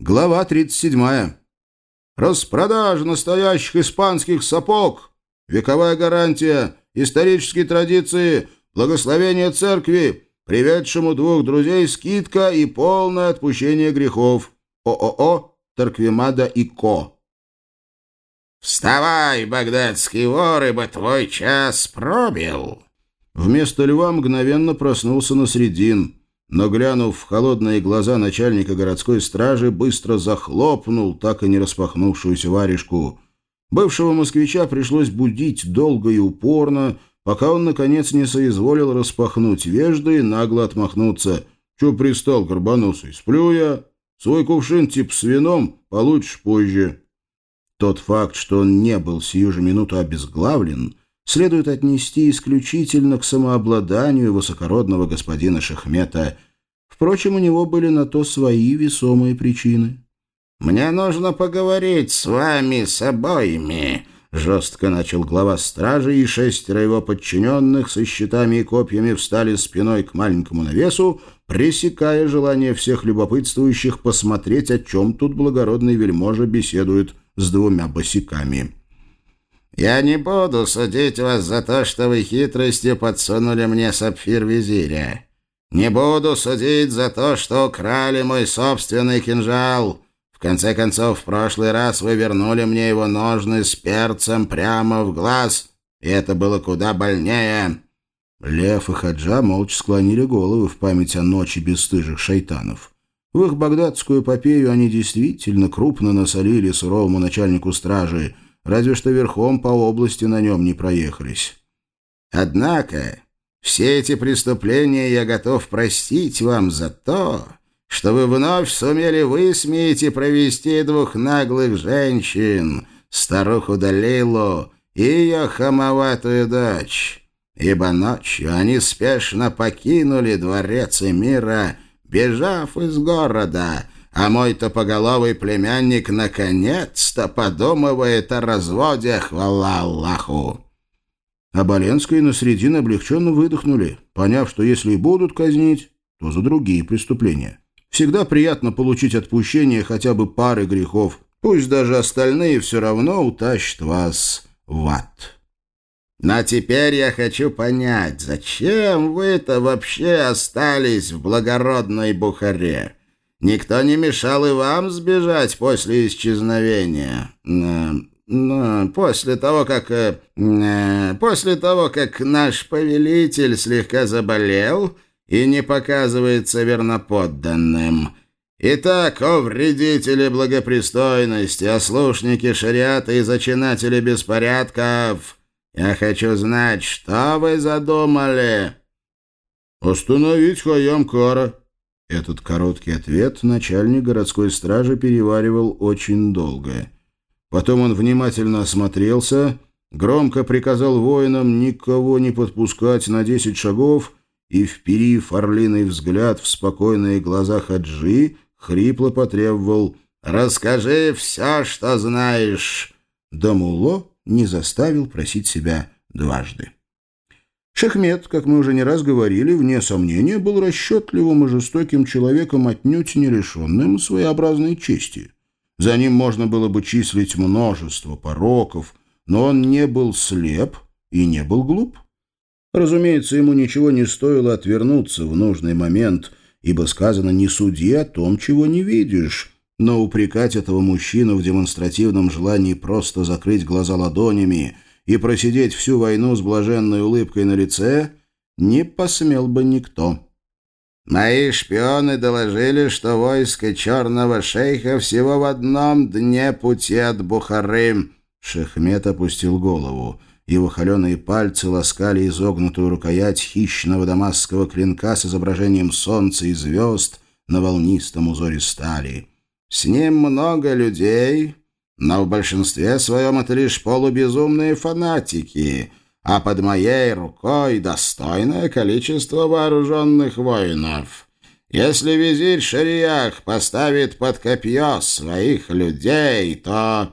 Глава 37. Распродажа настоящих испанских сапог. Вековая гарантия, исторические традиции, благословение церкви, приведшему двух друзей скидка и полное отпущение грехов. ООО Торквемада и Ко. «Вставай, багдадский вор, ибо твой час пробил!» Вместо льва мгновенно проснулся на средин, но, глянув в холодные глаза начальника городской стражи, быстро захлопнул так и не распахнувшуюся варежку. Бывшего москвича пришлось будить долго и упорно, пока он, наконец, не соизволил распахнуть вежды и нагло отмахнуться. «Че пристал, горбоносый? Сплю я. Свой кувшин тип с вином получишь позже». Тот факт, что он не был сию же минуту обезглавлен, следует отнести исключительно к самообладанию высокородного господина Шахмета. Впрочем, у него были на то свои весомые причины. «Мне нужно поговорить с вами, с обоими», — жестко начал глава стражи, и шестеро его подчиненных со щитами и копьями встали спиной к маленькому навесу, пресекая желание всех любопытствующих посмотреть, о чем тут благородный вельможа беседует с двумя босиками. «Я не буду судить вас за то, что вы хитростью подсунули мне сапфир визиря. Не буду судить за то, что украли мой собственный кинжал. В конце концов, в прошлый раз вы вернули мне его ножны с перцем прямо в глаз, и это было куда больнее». Лев и Хаджа молча склонили головы в память о ночи бесстыжих шайтанов. В их багдадскую эпопею они действительно крупно насолили суровому начальнику стражи, разве что верхом по области на нем не проехались. «Однако все эти преступления я готов простить вам за то, что вы вновь сумели высмеять и провести двух наглых женщин, старуху Далилу и ее хамоватую дочь, ибо ночью они спешно покинули дворец и мира — бежав из города, а мой топоголовый племянник наконец-то подумывает о разводе, хвала Аллаху». А Боленская и Насредин облегченно выдохнули, поняв, что если и будут казнить, то за другие преступления. Всегда приятно получить отпущение хотя бы пары грехов, пусть даже остальные все равно утащат вас в ад. Но теперь я хочу понять, зачем вы-то вообще остались в благородной Бухаре? Никто не мешал и вам сбежать после исчезновения. Ну, после того, как... Э, э, после того, как наш повелитель слегка заболел и не показывается верноподданным. Итак, о вредители благопристойности, ослушники шариата и зачинатели беспорядков... Я хочу знать, что вы задумали?» «Остановить Хаямкара». Этот короткий ответ начальник городской стражи переваривал очень долго. Потом он внимательно осмотрелся, громко приказал воинам никого не подпускать на десять шагов и, вперив орлиный взгляд в спокойные глаза Хаджи, хрипло потребовал «Расскажи все, что знаешь». Дамуло не заставил просить себя дважды. Шахмед, как мы уже не раз говорили, вне сомнения, был расчетливым и жестоким человеком, отнюдь не лишенным своеобразной чести. За ним можно было бы числить множество пороков, но он не был слеп и не был глуп. Разумеется, ему ничего не стоило отвернуться в нужный момент, ибо сказано «не суди о том, чего не видишь», но упрекать этого мужчину в демонстративном желании просто закрыть глаза ладонями и просидеть всю войну с блаженной улыбкой на лице не посмел бы никто. «Мои шпионы доложили, что войско черного шейха всего в одном дне пути от Бухары». Шехмет опустил голову. Его холеные пальцы ласкали изогнутую рукоять хищного дамасского клинка с изображением солнца и звезд на волнистом узоре стали. С ним много людей, но в большинстве своем это лишь полубезумные фанатики, а под моей рукой достойное количество вооруженных воинов. Если визирь Шариях поставит под копье своих людей, то...»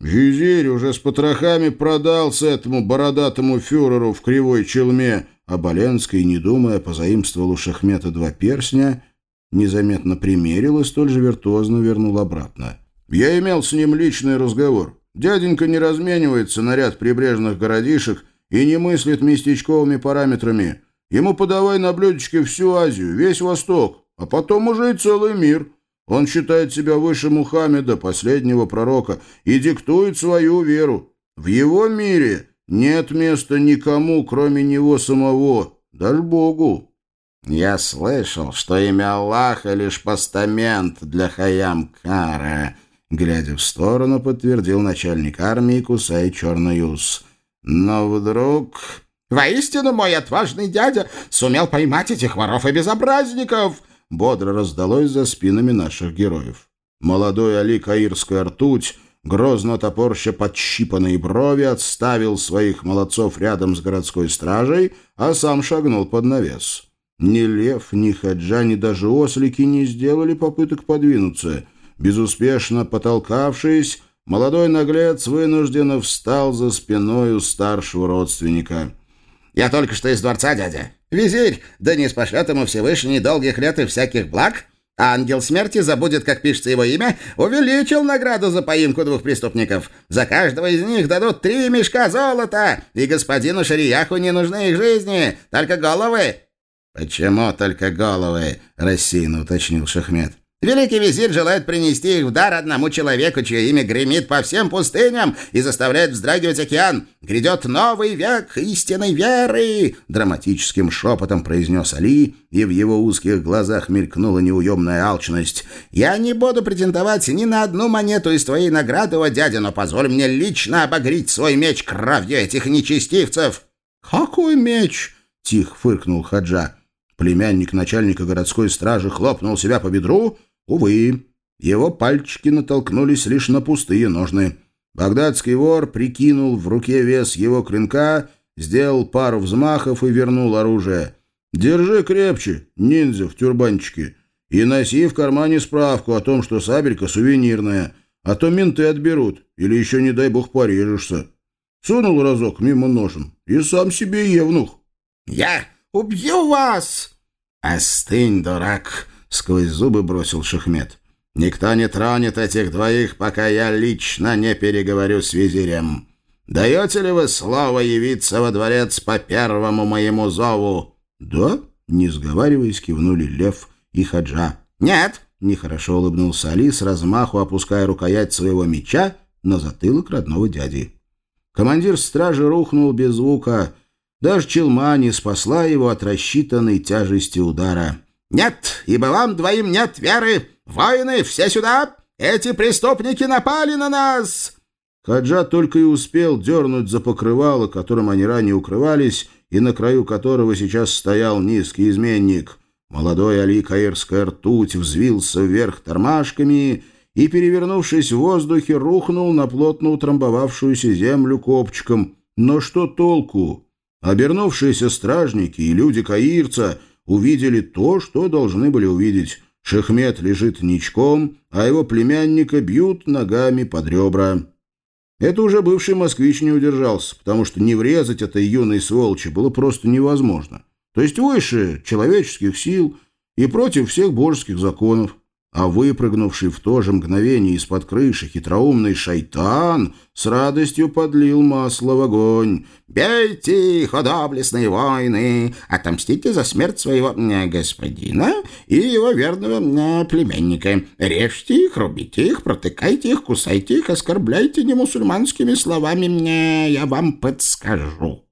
«Визирь уже с потрохами продался этому бородатому фюреру в кривой челме», а Боленский, не думая, позаимствовал у Шахмета два перстня незаметно примерил и столь же виртуозно вернул обратно. «Я имел с ним личный разговор. Дяденька не разменивается на ряд прибрежных городишек и не мыслит местечковыми параметрами. Ему подавай на блюдечке всю Азию, весь Восток, а потом уже и целый мир. Он считает себя выше Мухаммеда, последнего пророка, и диктует свою веру. В его мире нет места никому, кроме него самого, даже Богу. Я слышал, что имя Аллаха — лишь постамент для Хаям-Кара, глядя в сторону, подтвердил начальник армии, кусая черный ус. Но вдруг... «Воистину, мой отважный дядя сумел поймать этих воров и безобразников!» Бодро раздалось за спинами наших героев. Молодой Али Каирская ртуть, грозно топорща подщипанные брови, отставил своих молодцов рядом с городской стражей, а сам шагнул под навес. Ни лев, ни хаджа, ни даже ослики не сделали попыток подвинуться. Безуспешно потолкавшись, молодой наглец вынужденно встал за спиной у старшего родственника. «Я только что из дворца, дядя. Визирь, да не спошлет ему Всевышний долгих лет и всяких благ. Ангел смерти забудет, как пишется его имя, увеличил награду за поимку двух преступников. За каждого из них дадут три мешка золота, и господину Шарияху не нужны их жизни, только головы». «Почему только головы?» — рассеянно уточнил Шахмед. Великий визирь желает принести их в дар одному человеку, чье имя гремит по всем пустыням и заставляет вздрагивать океан. Грядет новый век истинной веры!» Драматическим шепотом произнес Али, и в его узких глазах мелькнула неуемная алчность. «Я не буду претендовать ни на одну монету из твоей награды, о дядя, но позволь мне лично обогреть свой меч кровью этих нечестивцев!» «Какой меч?» — тихо фыркнул Хаджа. Племянник начальника городской стражи хлопнул себя по бедру — Увы, его пальчики натолкнулись лишь на пустые ножны. Багдадский вор прикинул в руке вес его клинка, сделал пару взмахов и вернул оружие. «Держи крепче, ниндзя в тюрбанчике, и носи в кармане справку о том, что сабелька сувенирная, а то менты отберут, или еще, не дай бог, порежешься». Сунул разок мимо ножен, и сам себе евнух. «Я убью вас!» «Остынь, дурак!» — сквозь зубы бросил Шахмед. «Никто не тронет этих двоих, пока я лично не переговорю с визирем. Даете ли вы слово явиться во дворец по первому моему зову?» «Да?» — не сговариваясь, кивнули Лев и Хаджа. «Нет!» — нехорошо улыбнулся Али, с размаху опуская рукоять своего меча на затылок родного дяди. Командир стражи рухнул без звука. Даже челма не спасла его от рассчитанной тяжести удара. «Нет, ибо вам двоим нет веры! Воины, все сюда! Эти преступники напали на нас!» Хаджа только и успел дернуть за покрывало, которым они ранее укрывались, и на краю которого сейчас стоял низкий изменник. Молодой Али Каирская ртуть взвился вверх тормашками и, перевернувшись в воздухе, рухнул на плотно утрамбовавшуюся землю копчиком. Но что толку? Обернувшиеся стражники и люди Каирца увидели то, что должны были увидеть. Шехмет лежит ничком, а его племянника бьют ногами под ребра. Это уже бывший москвич не удержался, потому что не врезать этой юной сволочи было просто невозможно. То есть выше человеческих сил и против всех божеских законов а выпрыгнувший в то же мгновение из-под крыши хитроумный шайтан с радостью подлил масло в огонь. «Бейте их, доблестные воины! Отомстите за смерть своего господина и его верного племенника. Режьте их, рубите их, протыкайте их, кусайте их, оскорбляйте немусульманскими словами, э, я вам подскажу».